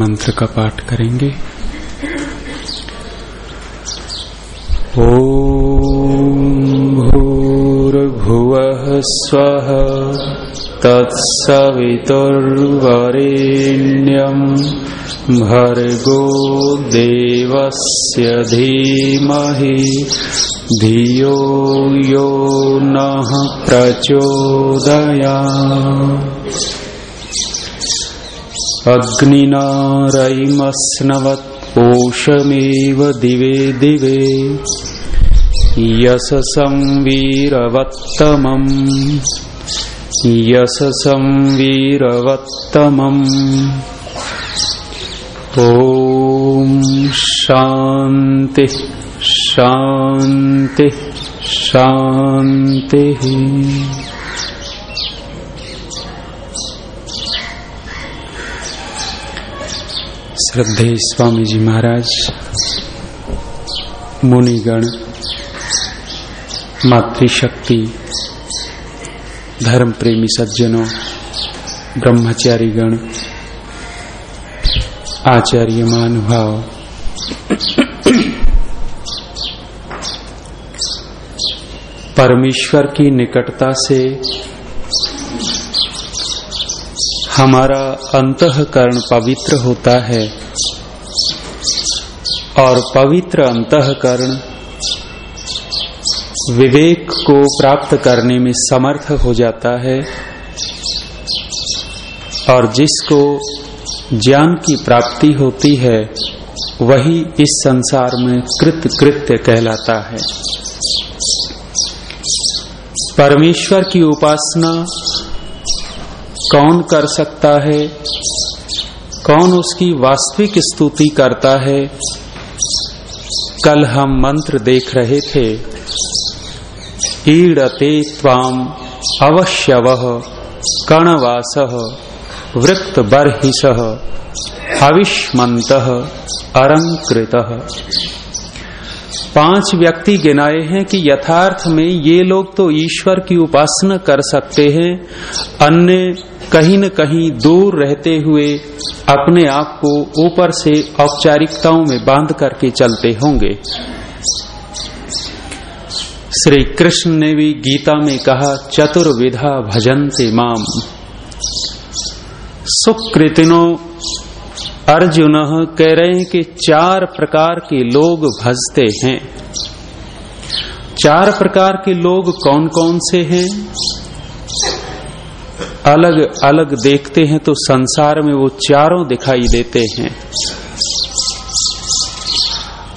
मंत्र का पाठ करेंगे। ॐ भूर्भुव स्व तत्सवितुर्वरेण्यम् भर्गो देवस्य यो नः प्रचोदयात्। अग्निनारैमस्नवत्पोषमेव दिवे दिवे। यशसं वीरवत्तमम् यशसं वीरवत्तमम् ॐ शान्तिः शान्तिः। श्रद्धेय स्वामी जी महाराज, मुनिगण, मातृशक्ति धर्म प्रेमी सज्जनों ब्रह्मचारी गण आचार्य महानुभाव परमेश्वर की निकटता से हमारा अंतकरण पवित्र होता है और पवित्र अंतकरण विवेक को प्राप्त करने में समर्थ हो जाता है और जिसको ज्ञान की प्राप्ति होती है, वही इस संसार में कृत कृत्य कहलाता है। परमेश्वर की उपासना कौन कर सकता है? कौन उसकी वास्तविक स्तुति करता है? कल हम मंत्र देख रहे थे। ईड़ते ताम अवश्यव, कणवास वृत्त बर्हिष हविष्मंत अरंकृत पाँच व्यक्ति गिनाए हैं कि यथार्थ में ये लोग तो ईश्वर की उपासना कर सकते हैं, अन्य कहीं न कहीं दूर रहते हुए अपने आप को ऊपर से औपचारिकताओं में बाँध करके चलते होंगे। श्री कृष्ण ने भी गीता में कहा, चतुर्विधा भजनते माम। सुकृतिनो अर्जुन कह रहे हैं कि चार प्रकार के लोग भजते हैं। चार प्रकार के लोग कौन कौन से हैं? अलग अलग देखते हैं तो संसार में वो चारों दिखाई देते हैं।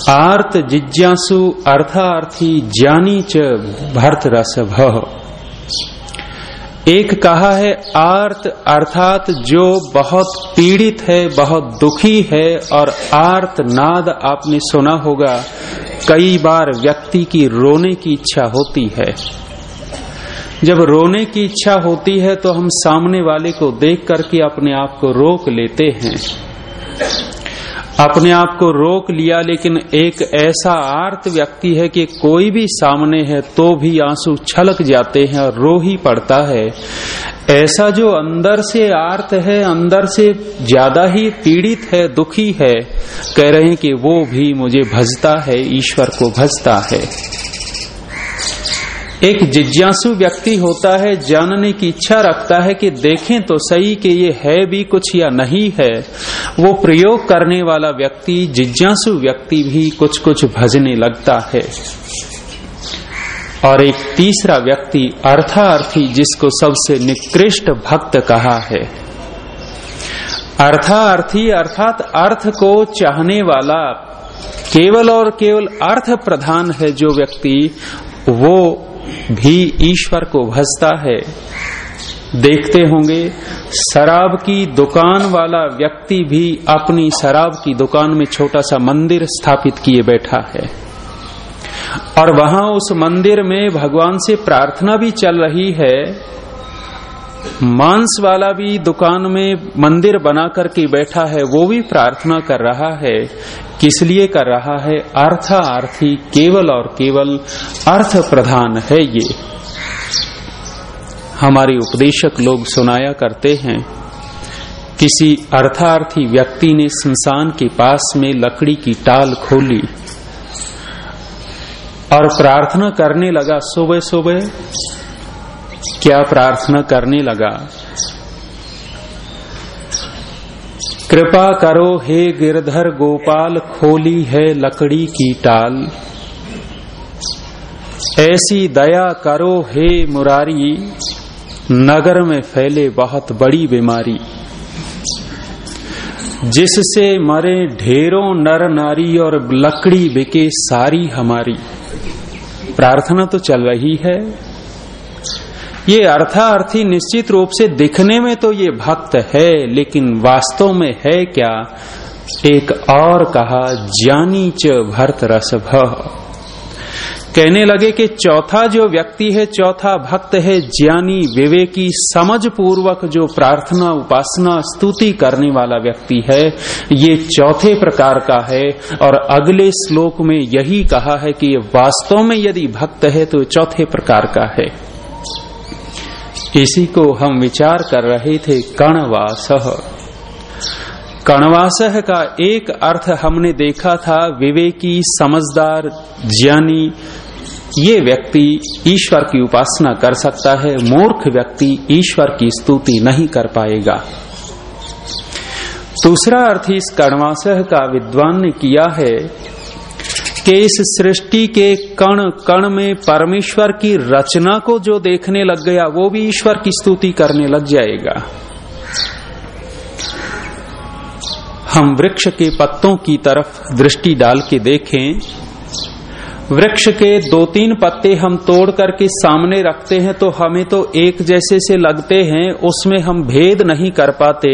आर्त जिज्ञासु अर्थार्थी ज्ञानी च भरत रस एक कहा है, आर्त अर्थात जो बहुत पीड़ित है, बहुत दुखी है और आर्त नाद आपने सुना होगा, कई बार व्यक्ति की रोने की इच्छा होती है। जब रोने की इच्छा होती है तो हम सामने वाले को देख करके अपने आप को रोक लेते हैं। अपने आप को रोक लिया लेकिन एक ऐसा आर्त व्यक्ति है कि कोई भी सामने है तो भी आँसू छलक जाते हैं और रो ही पड़ता है। ऐसा जो अंदर से आर्त है, अंदर से ज़्यादा ही पीड़ित है, दुखी है, कह रहे हैं कि वो भी मुझे भजता है, ईश्वर को भजता है। एक जिज्ञासु व्यक्ति होता है, जानने की इच्छा रखता है कि देखें तो सही कि ये है भी कुछ या नहीं है। वो प्रयोग करने वाला व्यक्ति, जिज्ञासु व्यक्ति भी कुछ कुछ भजने लगता है। और एक तीसरा व्यक्ति अर्थार्थी, जिसको सबसे निकृष्ट भक्त कहा है। अर्थार्थी अर्थात अर्थ को चाहने वाला, केवल और केवल अर्थ प्रधान है जो व्यक्ति, वो भी ईश्वर को भजता है। देखते होंगे, शराब की दुकान वाला व्यक्ति भी अपनी शराब की दुकान में छोटा सा मंदिर स्थापित किए बैठा है। और वहाँ उस मंदिर में भगवान से प्रार्थना भी चल रही है मांस वाला भी दुकान में मंदिर बना करके बैठा है, वो भी प्रार्थना कर रहा है। किस लिए कर रहा है? अर्थ आर्थी केवल और केवल अर्थ प्रधान है ये। हमारे उपदेशक लोग सुनाया करते हैं, किसी अर्थार्थी व्यक्ति ने संसान के पास में लकड़ी की टाल खोली और प्रार्थना करने लगा सुबह सुबह क्या प्रार्थना करने लगा? कृपा करो हे गिरधर गोपाल, खोली है लकड़ी की टाल। ऐसी दया करो हे मुरारी, नगर में फैले बहुत बड़ी बीमारी। जिससे मरे ढेरों नर नारी और लकड़ी बिके सारी हमारी। प्रार्थना तो चल रही है। ये अर्थार्थी निश्चित रूप से दिखने में तो ये भक्त है, लेकिन वास्तव में है क्या? एक और कहा ज्ञानी च भरत रस कहने लगे कि चौथा जो व्यक्ति है, चौथा भक्त है ज्ञानी विवेकी समझ पूर्वक जो प्रार्थना, उपासना, स्तुति करने वाला व्यक्ति है। ये चौथे प्रकार का है, और अगले श्लोक में यही कहा है कि वास्तव में यदि भक्त है तो चौथे प्रकार का है। इसी को हम विचार कर रहे थे कणवास। कणवास का एक अर्थ हमने देखा था, विवेकी, समझदार, ज्ञानी। ये व्यक्ति ईश्वर की उपासना कर सकता है, मूर्ख व्यक्ति ईश्वर की स्तुति नहीं कर पाएगा। दूसरा अर्थ इस कणवास का विद्वान ने किया है कि इस सृष्टि के कण कण में परमेश्वर की रचना को जो देखने लग गया, वो भी ईश्वर की स्तुति करने लग जाएगा। हम वृक्ष के पत्तों की तरफ़ दृष्टि डाल के देखें। वृक्ष के दो तीन पत्ते हम तोड़ करके सामने रखते हैं तो हमें तो एक जैसे से लगते हैं, उसमें हम भेद नहीं कर पाते।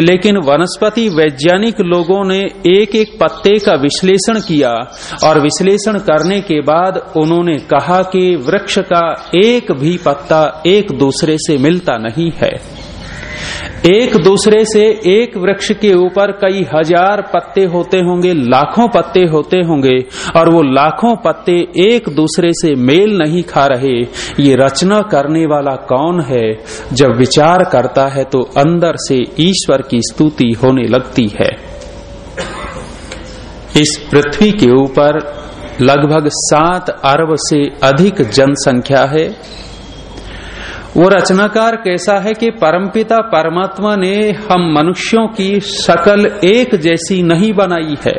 लेकिन वनस्पति वैज्ञानिक लोगों ने एक एक पत्ते का विश्लेषण किया, और विश्लेषण करने के बाद उन्होंने कहा कि वृक्ष का एक भी पत्ता एक दूसरे से मिलता नहीं है। एक दूसरे से एक वृक्ष के ऊपर कई हज़ार पत्ते होते होंगे, लाखों पत्ते होते होंगे, और वो लाखों पत्ते एक दूसरे से मेल नहीं खा रहे। ये रचना करने वाला कौन है? जब विचार करता है तो अंदर से ईश्वर की स्तुति होने लगती है। इस पृथ्वी के ऊपर लगभग सात अरब से अधिक जनसंख्या है। वो रचनाकार कैसा है कि परमपिता परमात्मा ने हम मनुष्यों की शकल एक जैसी नहीं बनाई है।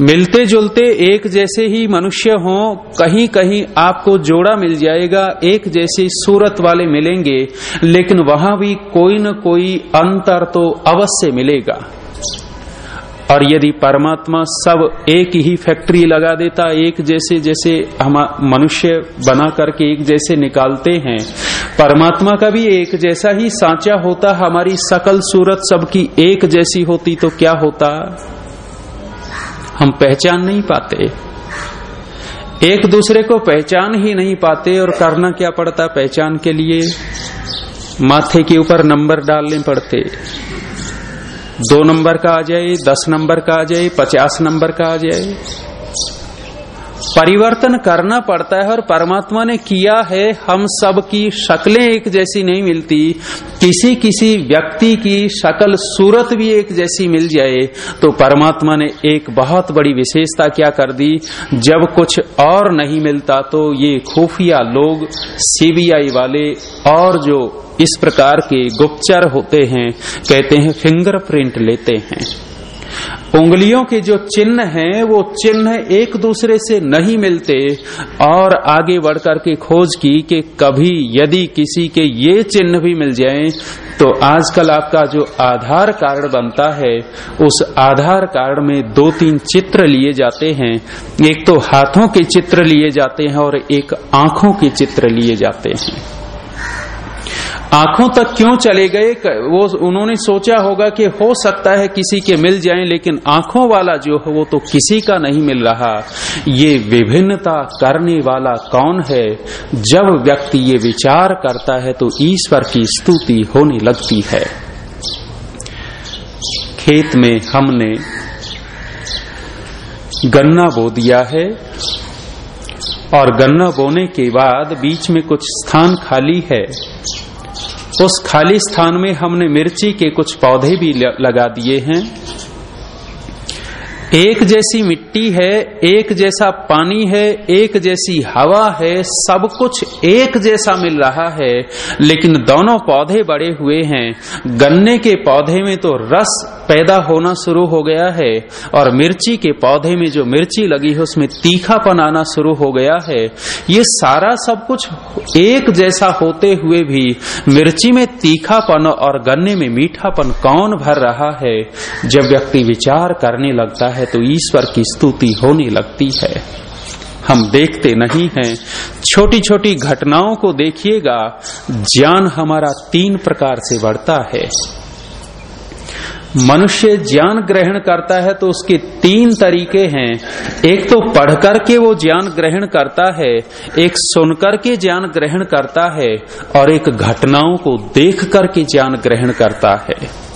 मिलते जुलते एक जैसे ही मनुष्य हो कहीं कहीं आपको जोड़ा मिल जाएगा, एक जैसी सूरत वाले मिलेंगे, लेकिन वहाँ भी कोई न कोई अंतर तो अवश्य मिलेगा। और यदि परमात्मा सब एक ही फैक्ट्री लगा देता, एक जैसे जैसे हम मनुष्य बना करके एक जैसे निकालते हैं, परमात्मा का भी एक जैसा ही सांचा होता, हमारी सकल सूरत सबकी एक जैसी होती तो क्या होता? हम पहचान नहीं पाते। एक दूसरे को पहचान ही नहीं पाते, और करना क्या पड़ता पहचान के लिए? माथे के ऊपर नंबर डालने पड़ते। दो नंबर का आ जाए, दस नंबर का आ जाए, पचास नंबर का आ जाए। परिवर्तन करना पड़ता है और परमात्मा ने किया है, हम सब की शक्लें एक जैसी नहीं मिलती। किसी किसी व्यक्ति की शक्ल, सूरत भी एक जैसी मिल जाए। तो परमात्मा ने एक बहुत बड़ी विशेषता क्या कर दी? जब कुछ और नहीं मिलता तो ये खुफिया लोग, सीबीआई वाले और जो इस प्रकार के गुप्तचर होते हैं, कहते हैं फिंगरप्रिंट लेते हैं। उंगलियों के जो चिन्ह हैं, वो चिन्ह एक दूसरे से नहीं मिलते, और आगे बढ़कर के खोज की कि कभी यदि किसी के ये चिन्ह भी मिल जाएँ तो आजकल आपका जो आधार कार्ड बनता है, उस आधार कार्ड में दो तीन चित्र लिए जाते हैं। एक तो हाथों के चित्र लिए जाते हैं, और एक आँखों के चित्र लिए जाते हैं। आँखों तक क्यों चले गए? वो उन्होंने सोचा होगा कि हो सकता है किसी के मिल जाएँ, लेकिन आँखों वाला जो है वो तो किसी का नहीं मिल रहा। ये विभिन्नता करने वाला कौन है? जब व्यक्ति ये विचार करता है तो ईश्वर की स्तुति होने लगती है। खेत में हमने गन्ना बो दिया है, और गन्ना बोने के बाद बीच में कुछ स्थान खाली है। उस खाली स्थान में हमने मिर्ची के कुछ पौधे भी लगा दिए हैं। एक जैसी मिट्टी है, एक जैसा पानी है, एक जैसी हवा है, सब कुछ एक जैसा मिल रहा है, लेकिन दोनों पौधे बड़े हुए हैं। गन्ने के पौधे में तो रस पैदा होना शुरू हो गया है और मिर्ची के पौधे में जो मिर्ची लगी है, उसमें तीखापन आना शुरू हो गया है। ये सारा सब कुछ एक जैसा होते हुए भी मिर्ची में तीखापन और गन्ने में मीठापन कौन भर रहा है? जब व्यक्ति विचार करने लगता है तो ईश्वर की स्तुति होने लगती है। हम देखते नहीं हैं। छोटी छोटी घटनाओं को देखिएगा। ज्ञान हमारा तीन प्रकार से बढ़ता है। मनुष्य ज्ञान ग्रहण करता है तो उसके तीन तरीके हैं। एक तो पढ़ करके वो ज्ञान ग्रहण करता है, एक सुनकर के ज्ञान ग्रहण करता है, और एक घटनाओं को देख करके ज्ञान ग्रहण करता है।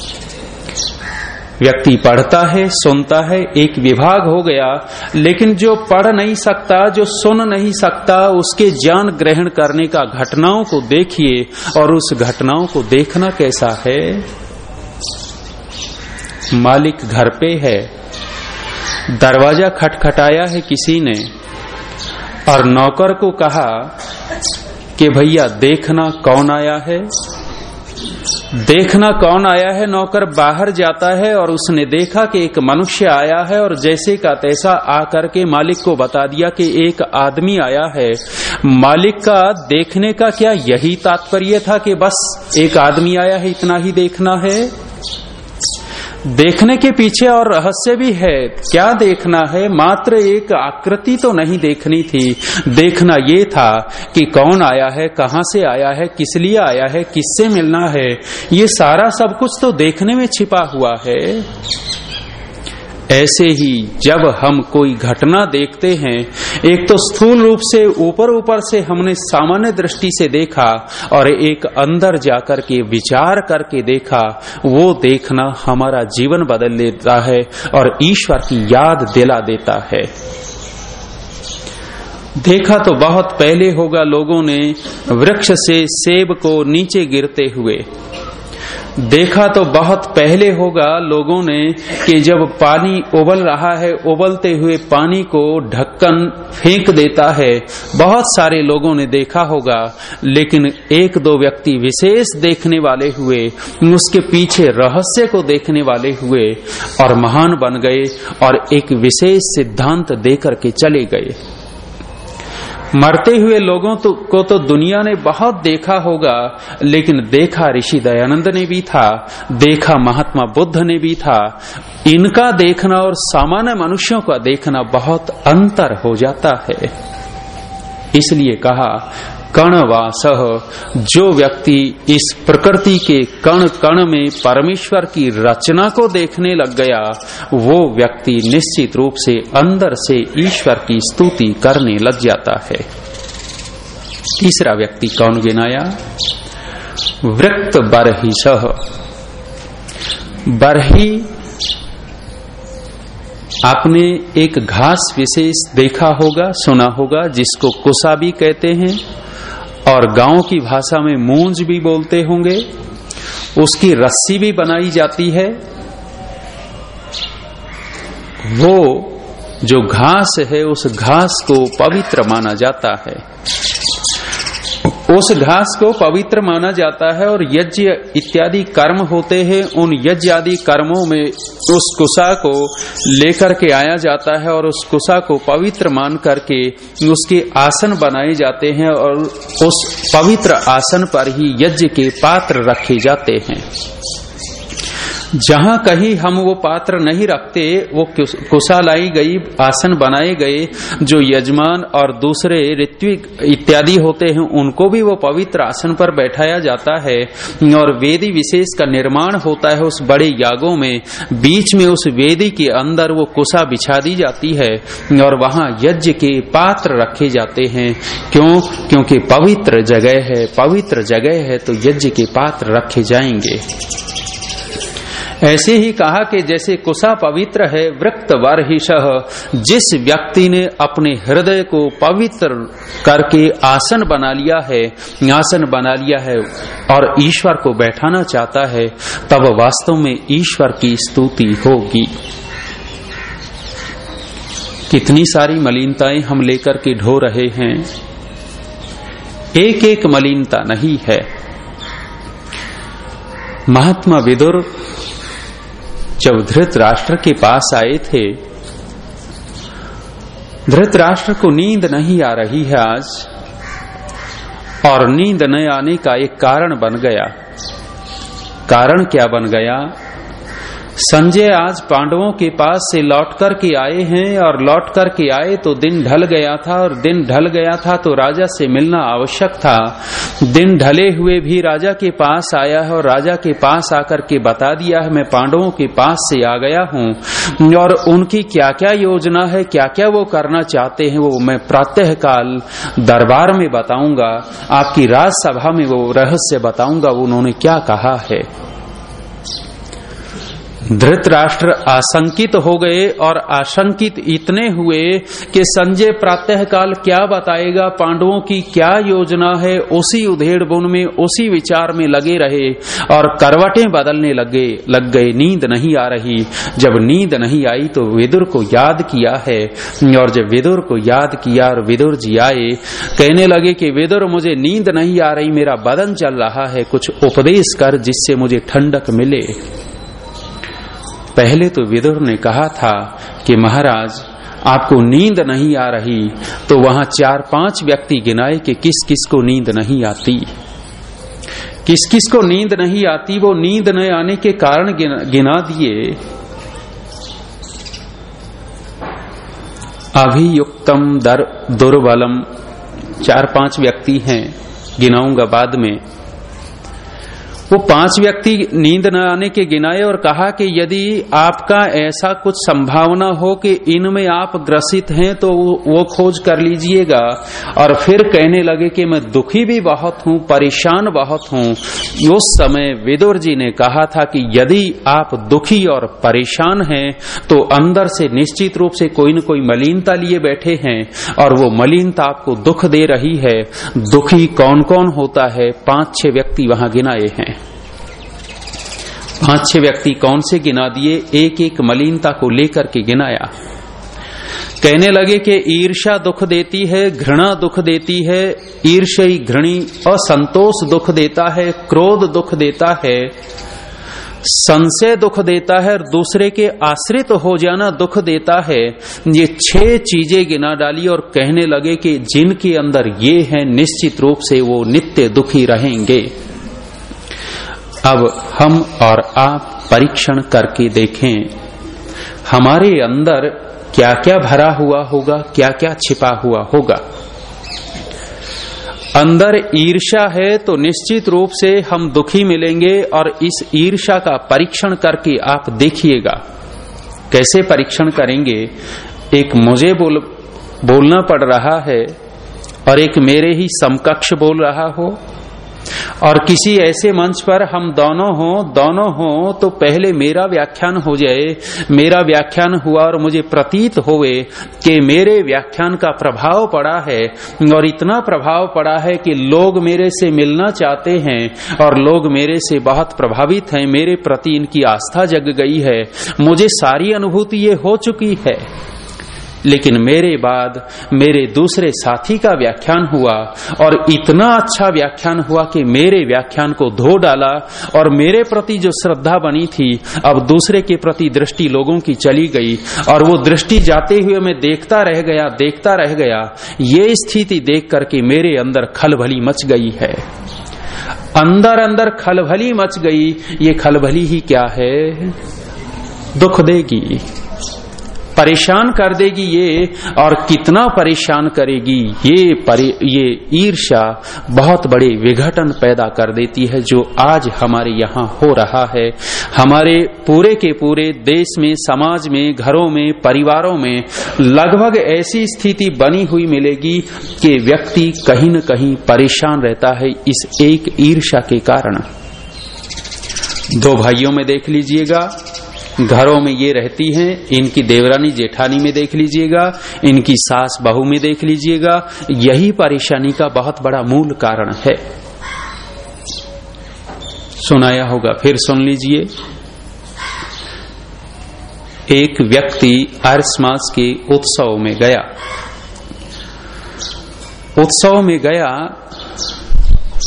व्यक्ति पढ़ता है, सुनता है, एक विभाग हो गया, लेकिन जो पढ़ नहीं सकता, जो सुन नहीं सकता, उसके ज्ञान ग्रहण करने का घटनाओं को देखिए, और उस घटनाओं को देखना कैसा है? मालिक घर पे है। दरवाज़ा खटखटाया है किसी ने और नौकर को कहा कि भैया देखना कौन आया है। देखना कौन आया है, नौकर बाहर जाता है और उसने देखा कि एक मनुष्य आया है और जैसे का तैसा आकर के मालिक को बता दिया कि एक आदमी आया है। मालिक का देखने का क्या यही तात्पर्य था कि बस एक आदमी आया है, इतना ही देखना है? देखने के पीछे और रहस्य भी है। क्या देखना है? मात्र एक आकृति तो नहीं देखनी थी। देखना ये था कि कौन आया है, कहाँ से आया है, किस लिए आया है, किससे मिलना है। ये सारा सब कुछ तो देखने में छिपा हुआ है। ऐसे ही जब हम कोई घटना देखते हैं, एक तो स्थूल रूप से ऊपर ऊपर से हमने सामान्य दृष्टि से देखा और एक अंदर जाकर के विचार करके देखा, वो देखना हमारा जीवन बदल देता है और ईश्वर की याद दिला देता है। देखा तो बहुत पहले होगा लोगों ने, वृक्ष से सेब को नीचे गिरते हुए। देखा तो बहुत पहले होगा लोगों ने कि जब पानी उबल रहा है, उबलते हुए पानी को ढक्कन फेंक देता है। बहुत सारे लोगों ने देखा होगा, लेकिन एक दो व्यक्ति विशेष देखने वाले हुए, उसके पीछे रहस्य को देखने वाले हुए और महान बन गए और एक विशेष सिद्धांत देकर के चले गए। मरते हुए लोगों तो, को तो दुनिया ने बहुत देखा होगा लेकिन देखा ऋषि दयानंद ने भी था देखा महात्मा बुद्ध ने भी था। इनका देखना और सामान्य मनुष्यों का देखना बहुत अंतर हो जाता है। इसलिए कहा कण वासह जो व्यक्ति इस प्रकृति के कण कण में परमेश्वर की रचना को देखने लग गया, वो व्यक्ति निश्चित रूप से अंदर से ईश्वर की स्तुति करने लग जाता है। तीसरा व्यक्ति कौन गिनाया वृक्त बरही सह। बरही आपने एक घास विशेष देखा होगा, सुना होगा, जिसको कुसा भी कहते हैं। और गाँव की भाषा में मूंज भी बोलते होंगे, उसकी रस्सी भी बनाई जाती है। वो जो घास है, उस घास को पवित्र माना जाता है। उस घास को पवित्र माना जाता है और यज्ञ इत्यादि कर्म होते हैं। उन यज्ञ आदि कर्मों में उस कुशा को लेकर के आया जाता है और उस कुशा को पवित्र मान करके उसके आसन बनाए जाते हैं और उस पवित्र आसन पर ही यज्ञ के पात्र रखे जाते हैं। जहाँ कहीं हम वो पात्र नहीं रखते, वो कुशा लाई गई, आसन बनाए गए, जो यजमान और दूसरे ऋत्विक इत्यादि होते हैं, उनको भी वो पवित्र आसन पर बैठाया जाता है। और वेदी विशेष का निर्माण होता है उस बड़े यागों में। बीच में उस वेदी के अंदर वो कुशा बिछा दी जाती है, और वहाँ यज्ञ के पात्र रखे जाते हैं। क्यों? क्योंकि पवित्र जगह है, पवित्र जगह है तो यज्ञ के पात्र रखे जाएँगे। ऐसे ही कहा कि जैसे कुसा पवित्र है वृक्त वर्ष जिस व्यक्ति ने अपने हृदय को पवित्र करके आसन बना लिया है, आसन बना लिया है और ईश्वर को बैठाना चाहता है, तब वास्तव में ईश्वर की स्तुति होगी। कितनी सारी मलिनताएँ हम लेकर के ढो रहे हैं। एक एक मलिनता नहीं है। महात्मा विदुर जब धृत राष्ट्र के पास आए थे धृत राष्ट्र को नींद नहीं आ रही है आज, और नींद न आने का एक कारण बन गया। कारण क्या बन गया? संजय आज पांडवों के पास से लौट कर के आए हैं और लौट कर के आए तो दिन ढल गया था और दिन ढल गया था तो राजा से मिलना आवश्यक था। दिन ढले हुए भी राजा के पास आया है और राजा के पास आकर के बता दिया है, मैं पांडवों के पास से आ गया हूँ और उनकी क्या क्या योजना है क्या क्या वो करना चाहते हैं, वो मैं प्रातः काल दरबार में बताऊँगा, आपकी राजसभा में वो रहस्य बताऊँगा, उन्होंने क्या कहा है? धृतराष्ट्र आशंकित हो गए और आशंकित इतने हुए कि संजय प्रातः काल क्या बताएगा, पांडवों की क्या योजना है, उसी उधेड़ बुन में, उसी विचार में लगे रहे और करवटें बदलने लगे, लग गए, नींद नहीं आ रही। जब नींद नहीं आई तो विदुर को याद किया है और जब विदुर को याद किया और विदुर जी आए, कहने लगे कि विदुर, मुझे नींद नहीं आ रही, मेरा बदन चल रहा है, कुछ उपदेश कर जिससे मुझे ठंडक मिले। पहले तो विदुर ने कहा था कि महाराज, आपको नींद नहीं आ रही तो वहाँ चार पाँच व्यक्ति गिनाए कि किस किस को नींद नहीं आती। किस किस को नींद नहीं आती, वो नींद न आने के कारण गिना दिए। अभियुक्तम दर, दुर्बलम चार पाँच व्यक्ति हैं, गिनाऊँगा बाद में। वो पाँच व्यक्ति नींद न आने के गिनाए और कहा कि यदि आपका ऐसा कुछ संभावना हो कि इनमें आप ग्रसित हैं तो वो खोज कर लीजिएगा। और फिर कहने लगे कि मैं दुखी भी बहुत हूँ, परेशान बहुत हूँ। उस समय विदुर जी ने कहा था कि यदि आप दुखी और परेशान हैं तो अंदर से निश्चित रूप से कोई न कोई मलिनता लिए बैठे हैं, और वो मलिनता आपको दुख दे रही है। दुखी कौन कौन होता है? पाँच छह व्यक्ति वहाँ गिनाए हैं। पाँच छह व्यक्ति कौन से गिना दिए एक एक मलिनता को लेकर के गिनाया। कहने लगे कि ईर्षा दुख देती है, घृणा दुख देती है ईर्षई घृणी, असंतोष दुख देता है, क्रोध दुख देता है, संशय दुख देता है और दूसरे के आश्रित तो हो जाना दुख देता है। ये छह चीज़ें गिना डाली और कहने लगे कि जिनके अंदर ये है, निश्चित रूप से वो नित्य दुखी रहेंगे। अब हम और आप परीक्षण करके देखें। हमारे अंदर क्या क्या भरा हुआ होगा क्या क्या छिपा हुआ होगा। अंदर ईर्षा है तो निश्चित रूप से हम दुखी मिलेंगे और इस ईर्षा का परीक्षण करके आप देखिएगा। कैसे परीक्षण करेंगे? एक मुझे बोल, बोलना पड़ रहा है और एक मेरे ही समकक्ष बोल रहा हो। और किसी ऐसे मंच पर हम दोनों हो दोनों हो तो पहले मेरा व्याख्यान हो जाए, मेरा व्याख्यान हुआ और मुझे प्रतीत होवे कि मेरे व्याख्यान का प्रभाव पड़ा है और इतना प्रभाव पड़ा है कि लोग मेरे से मिलना चाहते हैं और लोग मेरे से बहुत प्रभावित हैं, मेरे प्रति इनकी आस्था जग गई है। मुझे सारी अनुभूति ये हो चुकी है। लेकिन मेरे बाद मेरे दूसरे साथी का व्याख्यान हुआ और इतना अच्छा व्याख्यान हुआ कि मेरे व्याख्यान को धो डाला और मेरे प्रति जो श्रद्धा बनी थी, अब दूसरे के प्रति दृष्टि लोगों की चली गई और वो दृष्टि जाते हुए मैं देखता रह गया, देखता रह गया। ये स्थिति देख करके मेरे अंदर खलभली मच गई है। अंदर अंदर खलभली मच गई, ये खलभली ही क्या है? दुख देगी। परेशान कर देगी ये और कितना परेशान करेगी ये परे, ये ईर्षा बहुत बड़े विघटन पैदा कर देती है जो आज हमारे यहाँ हो रहा है। हमारे पूरे के पूरे देश में समाज में घरों में परिवारों में लगभग ऐसी स्थिति बनी हुई मिलेगी कि व्यक्ति कहीं न कहीं परेशान रहता है इस एक ईर्षा के कारण। दो भाइयों में देख लीजिएगा घरों में ये रहती हैं, इनकी देवरानी जेठानी में देख लीजिएगा, इनकी सास बहू में देख लीजिएगा, यही परेशानी का बहुत बड़ा मूल कारण है। सुनाया होगा, फिर सुन लीजिए। एक व्यक्ति आर्समास के उत्सव में गया। उत्सव में गया,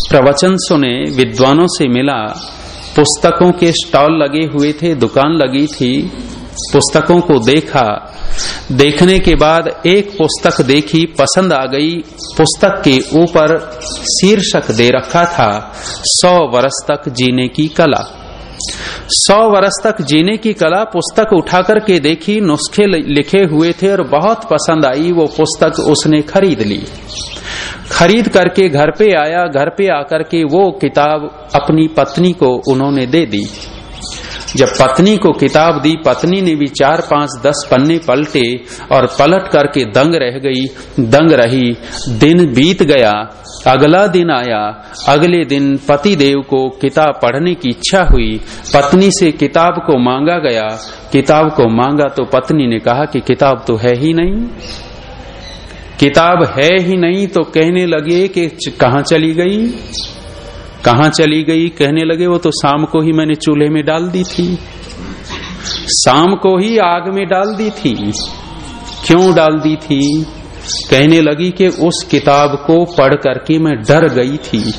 प्रवचन सुने, विद्वानों से मिला पुस्तकों के स्टॉल लगे हुए थे, दुकान लगी थी। पुस्तकों को देखा। देखने के बाद एक पुस्तक देखी, पसंद आ गई। पुस्तक के ऊपर शीर्षक दे रखा था, सौ वर्ष तक जीने की कला। सौ वर्ष तक जीने की कला पुस्तक उठाकर के देखी, नुस्खे लिखे हुए थे और बहुत पसंद आई, वो पुस्तक उसने खरीद ली। खरीद करके घर पे आया, घर पे आकर के वो किताब अपनी पत्नी को उन्होंने दे दी। जब पत्नी को किताब दी, पत्नी ने भी चार पाँच दस पन्ने पलटे और पलट करके दंग रह गई। दंग रही, दिन बीत गया, अगला दिन आया, अगले दिन पति देव को किताब पढ़ने की इच्छा हुई। पत्नी से किताब को मांगा गया, किताब को मांगा तो पत्नी ने कहा कि किताब तो है ही नहीं। किताब है ही नहीं तो कहने लगे कि कहा चली गई? कहा चली गई? कहने लगे, वो तो शाम को ही मैंने चूल्हे में डाल दी थी। शाम को ही आग में डाल दी थी। क्यों डाल दी थी? कहने लगी कि उस किताब को पढ़ करके मैं डर गई थी।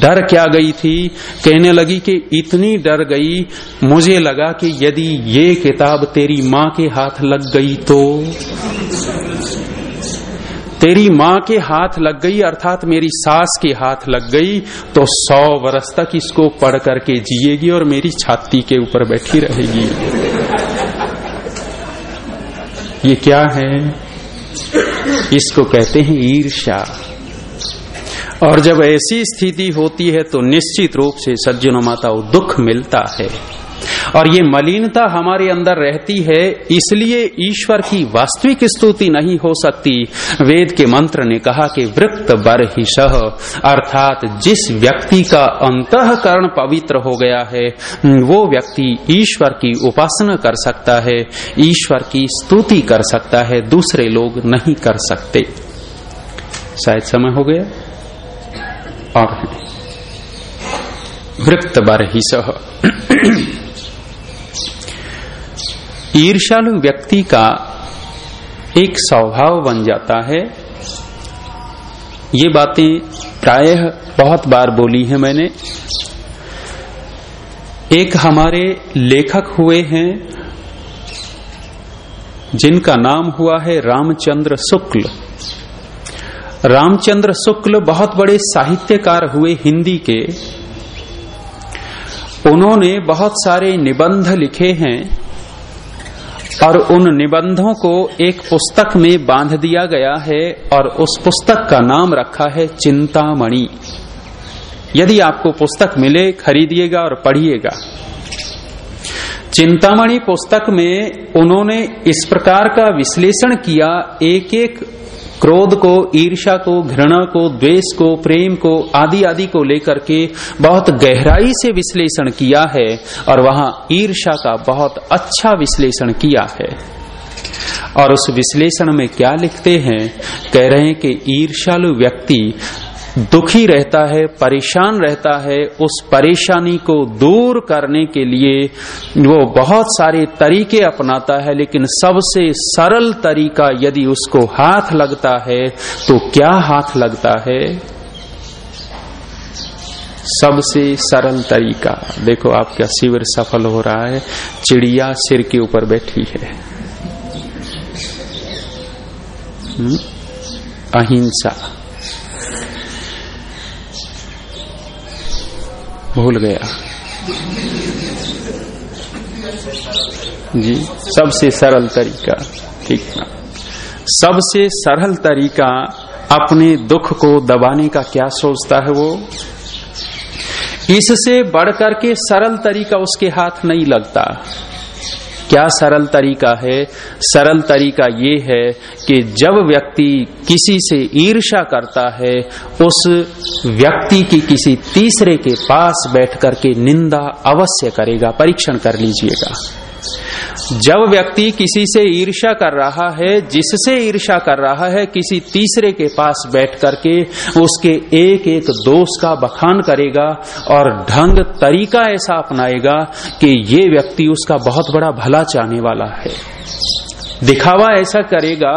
डर क्या गई थी? कहने लगी कि इतनी डर गई, मुझे लगा कि यदि ये किताब तेरी माँ के हाथ लग गई तो तेरी माँ के हाथ लग गई, अर्थात मेरी सास के हाथ लग गई तो सौ वर्ष तक इसको पढ़ करके जिएगी और मेरी छाती के ऊपर बैठी रहेगी। ये क्या है? इसको कहते हैं ईर्ष्या। और जब ऐसी स्थिति होती है तो निश्चित रूप से सज्जनों माता दुख मिलता है। और ये मलिनता हमारे अंदर रहती है, इसलिए ईश्वर की वास्तविक स्तुति नहीं हो सकती। वेद के मंत्र ने कहा कि वृक्त बर ही सह अर्थात जिस व्यक्ति का अंतकरण पवित्र हो गया है, वो व्यक्ति ईश्वर की उपासना कर सकता है, ईश्वर की स्तुति कर सकता है, दूसरे लोग नहीं कर सकते। शायद समय हो गया। और वृत्त बर ही सह ईर्षालु व्यक्ति का एक स्वभाव बन जाता है। ये बातें प्रायः बहुत बार बोली है मैंने। एक हमारे लेखक हुए हैं, जिनका नाम हुआ है रामचंद्र शुक्ल। रामचंद्र शुक्ल बहुत बड़े साहित्यकार हुए हिंदी के। उन्होंने बहुत सारे निबंध लिखे हैं। और उन निबंधों को एक पुस्तक में बाँध दिया गया है और उस पुस्तक का नाम रखा है चिंतामणि। यदि आपको पुस्तक मिले, खरीदिएगा और पढ़िएगा। चिंतामणि पुस्तक में उन्होंने इस प्रकार का विश्लेषण किया एक एक क्रोध को ईर्षा को, घृणा को, द्वेष को, प्रेम को आदि आदि को लेकर के बहुत गहराई से विश्लेषण किया है और वहाँ ईर्षा का बहुत अच्छा विश्लेषण किया है। और उस विश्लेषण में क्या लिखते हैं? कह रहे हैं कि ईर्षालु व्यक्ति दुखी रहता है, परेशान रहता है, उस परेशानी को दूर करने के लिए वो बहुत सारे तरीके अपनाता है, लेकिन सबसे सरल तरीका यदि उसको हाथ लगता है तो क्या हाथ लगता है? सबसे सरल तरीका। देखो आपका शिविर सफल हो रहा है, चिड़िया सिर के ऊपर बैठी है। हम्म? अहिंसा। भूल गया। जी, सबसे सरल तरीका, ठीक ना? सबसे सरल तरीका अपने दुख को दबाने का क्या सोचता है वो? इससे बढ़कर के सरल तरीका उसके हाथ नहीं लगता। क्या सरल तरीका है? सरल तरीका ये है कि जब व्यक्ति किसी से ईर्षा करता है, उस व्यक्ति की किसी तीसरे के पास बैठ करके निंदा अवश्य करेगा, परीक्षण कर लीजिएगा। जब व्यक्ति किसी से ईर्षा कर रहा है, जिससे ईर्षा कर रहा है, किसी तीसरे के पास बैठ करके उसके एक एक दोष का बखान करेगा और ढंग, तरीका ऐसा अपनाएगा कि ये व्यक्ति उसका बहुत बड़ा भला चाहने वाला है। दिखावा ऐसा करेगा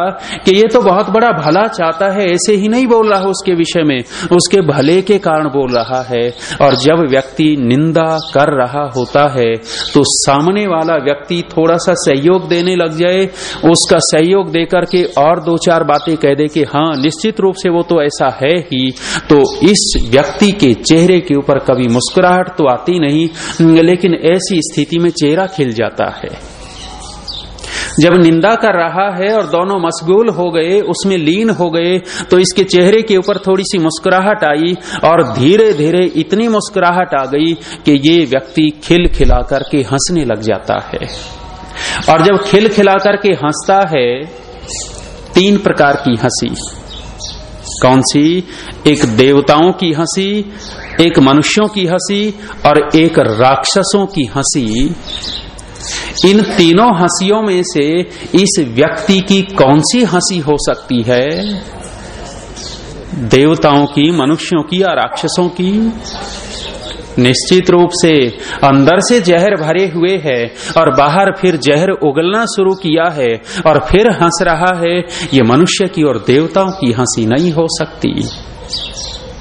कि ये तो बहुत बड़ा भला चाहता है, ऐसे ही नहीं बोल रहा उसके विषय में। उसके भले के कारण बोल रहा है। और जब व्यक्ति निंदा कर रहा होता है तो सामने वाला व्यक्ति थोड़ा सा सहयोग देने लग जाए। उसका सहयोग देकर के और दो चार बातें कह दे कि हाँ निश्चित रूप से वो तो ऐसा है ही। तो इस व्यक्ति के चेहरे के ऊपर कभी मुस्कुराहट तो आती नहीं, लेकिन ऐसी स्थिति में चेहरा खिल जाता है। जब निंदा कर रहा है और दोनों मशगूल हो गए, उसमें लीन हो गए तो इसके चेहरे के ऊपर थोड़ी सी मुस्कुराहट आई और धीरे धीरे इतनी मुस्कुराहट आ गई कि ये व्यक्ति खिल खिला करके हंसने लग जाता है। और जब खिल खिला करके हंसता है, तीन प्रकार की हँसी। कौन सी? एक देवताओं की हँसी, एक मनुष्यों की हँसी और एक राक्षसों की हँसी। इन तीनों हंसियों में से इस व्यक्ति की कौन सी हँसी हो सकती है? देवताओं की, मनुष्यों की या राक्षसों की? निश्चित रूप से अंदर से जहर भरे हुए है और बाहर फिर जहर उगलना शुरू किया है और फिर हंस रहा है। ये मनुष्य की और देवताओं की हँसी नहीं हो सकती।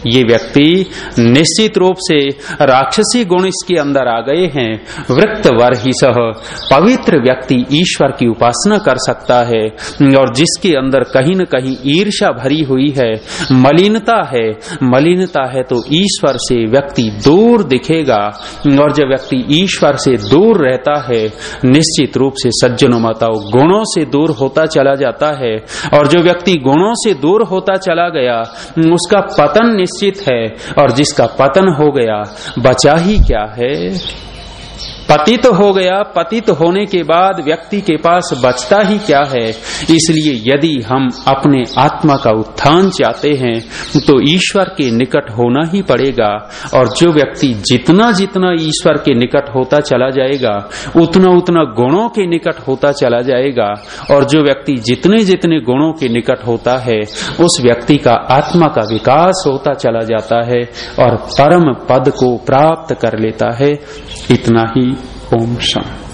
ये व्यक्ति निश्चित रूप से राक्षसी गुण इसके अंदर आ गए हैं। वृत्त वर ही सह पवित्र व्यक्ति ईश्वर की उपासना कर सकता है और जिसके अंदर कहीं न कहीं ईर्षा भरी हुई है। मलिनता है। मलिनता है तो ईश्वर से व्यक्ति दूर दिखेगा और जब व्यक्ति ईश्वर से दूर रहता है, निश्चित रूप से सज्जनों माताओं गुणों से दूर होता चला जाता है। और जो व्यक्ति गुणों से दूर होता चला गया, उसका पतन निश्चित है और जिसका पतन हो गया बचा ही क्या है? पतित तो हो गया, पतित तो होने के बाद व्यक्ति के पास बचता ही क्या है? इसलिए यदि हम अपने आत्मा का उत्थान चाहते हैं तो ईश्वर के निकट होना ही पड़ेगा, और जो व्यक्ति जितना जितना ईश्वर के निकट होता चला जाएगा, उतना उतना गुणों के निकट होता चला जाएगा, और जो व्यक्ति जितने जितने गुणों के निकट होता है, उस व्यक्ति का आत्मा का विकास होता चला जाता है, और परम पद को प्राप्त कर लेता है। इतना ही ओम शांति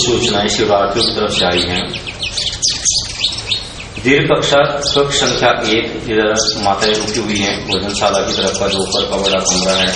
सूचनाएँ शिवरात्रि की तरफ़ से आई हैं। दीर्घ कक्षा स्वच्छ संख्या एक इधर माताएँ रुकी हुई है। भोजनशाला की तरफ़ का जो ऊपर का बड़ा कमरा है